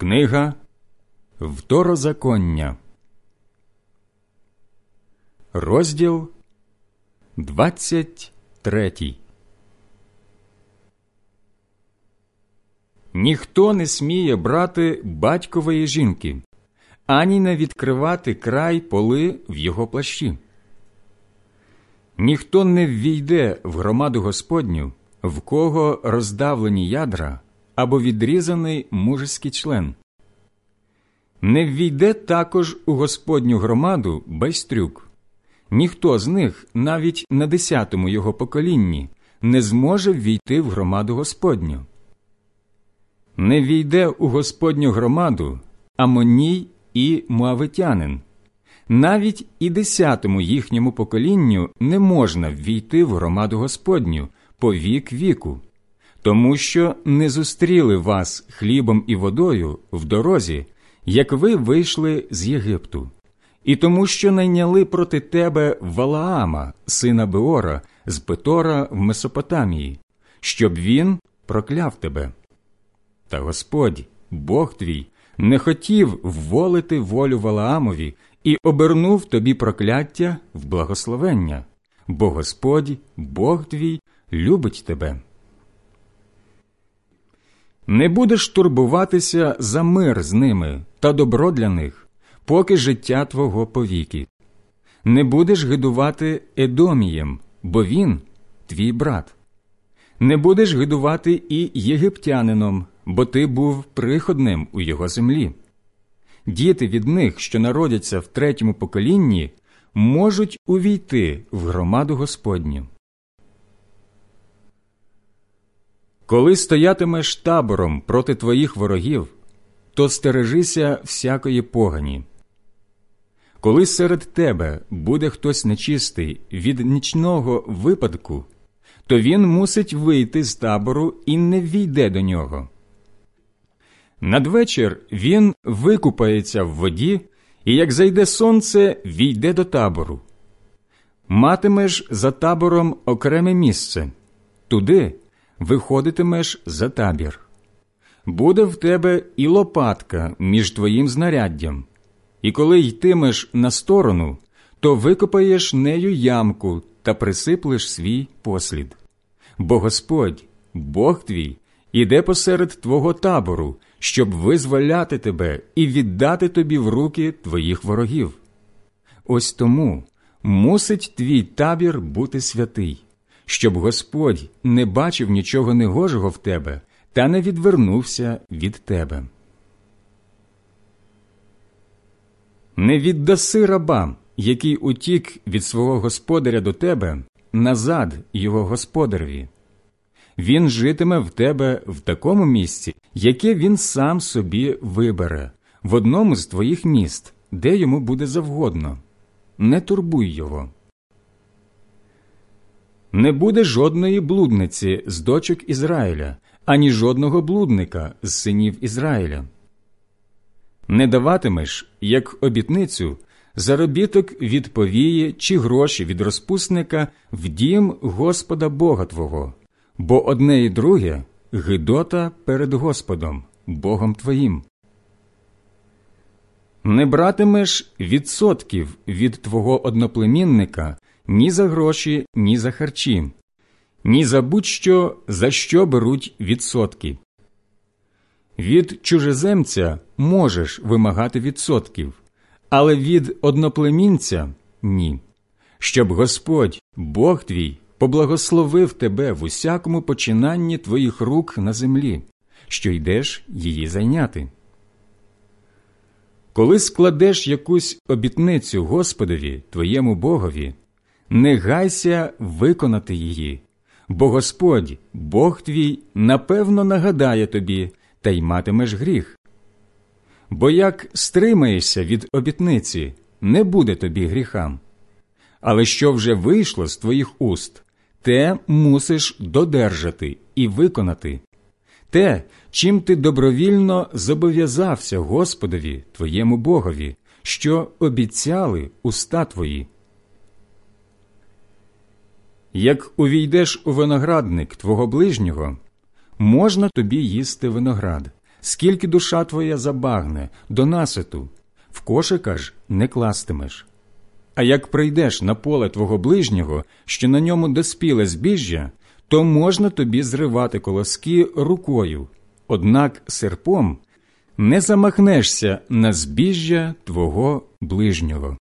Книга Второзаконня, розділ 23 Ніхто не сміє брати батькової жінки, ані не відкривати край поли в його плащі. Ніхто не ввійде в громаду Господню, в кого роздавлені ядра або відрізаний мужеський член. Не ввійде також у Господню громаду безтрюк. Ніхто з них, навіть на десятому його поколінні, не зможе ввійти в громаду Господню. Не війде у Господню громаду Амоній і Муавитянин. Навіть і десятому їхньому поколінню не можна ввійти в громаду Господню по вік віку, тому що не зустріли вас хлібом і водою в дорозі, як ви вийшли з Єгипту, і тому, що найняли проти тебе Валаама, сина Беора, з Петора в Месопотамії, щоб він прокляв тебе. Та Господь, Бог твій, не хотів вволити волю Валаамові і обернув тобі прокляття в благословення, бо Господь, Бог твій, любить тебе. Не будеш турбуватися за мир з ними та добро для них, поки життя твого повіки. Не будеш гидувати Едомієм, бо він твій брат. Не будеш гидувати і єгиптянином, бо ти був приходним у його землі. Діти від них, що народяться в третьому поколінні, можуть увійти в громаду Господню. Коли стоятимеш табором проти твоїх ворогів, то стережися всякої погані. Коли серед тебе буде хтось нечистий від нічного випадку, то він мусить вийти з табору і не війде до нього. Надвечір він викупається в воді, і як зайде сонце, війде до табору. Матимеш за табором окреме місце, туди виходитимеш за табір. Буде в тебе і лопатка між твоїм знаряддям, і коли йтимеш на сторону, то викопаєш нею ямку та присиплеш свій послід. Бо Господь, Бог твій, іде посеред твого табору, щоб визволяти тебе і віддати тобі в руки твоїх ворогів. Ось тому мусить твій табір бути святий, щоб Господь не бачив нічого негожого в тебе та не відвернувся від тебе. Не віддаси рабам, який утік від свого господаря до тебе, назад його господареві. Він житиме в тебе в такому місці, яке він сам собі вибере, в одному з твоїх міст, де йому буде завгодно. Не турбуй його. Не буде жодної блудниці з дочок Ізраїля, ані жодного блудника з синів Ізраїля. Не даватимеш, як обітницю, заробіток від повії чи гроші від розпусника в дім Господа Бога Твого, бо одне і друге гидота перед Господом, Богом Твоїм. Не братимеш відсотків від твого одноплемінника ні за гроші, ні за харчі, ні за будь-що, за що беруть відсотки. Від чужеземця можеш вимагати відсотків, але від одноплемінця ні, щоб Господь, Бог твій, поблагословив тебе в усякому починанні твоїх рук на землі, що йдеш її зайняти. Коли складеш якусь обітницю Господові, твоєму Богові, не гайся виконати її, бо Господь, Бог твій, напевно нагадає тобі, та й матимеш гріх. Бо як стримаєшся від обітниці, не буде тобі гріхам. Але що вже вийшло з твоїх уст, те мусиш додержати і виконати. Те, чим ти добровільно зобов'язався Господові, твоєму Богові, що обіцяли уста твої. Як увійдеш у виноградник твого ближнього, можна тобі їсти виноград, скільки душа твоя забагне, до наситу, в кошика ж не кластимеш. А як прийдеш на поле твого ближнього, що на ньому доспіле збіжжя, то можна тобі зривати колоски рукою, однак серпом не замахнешся на збіжжя твого ближнього.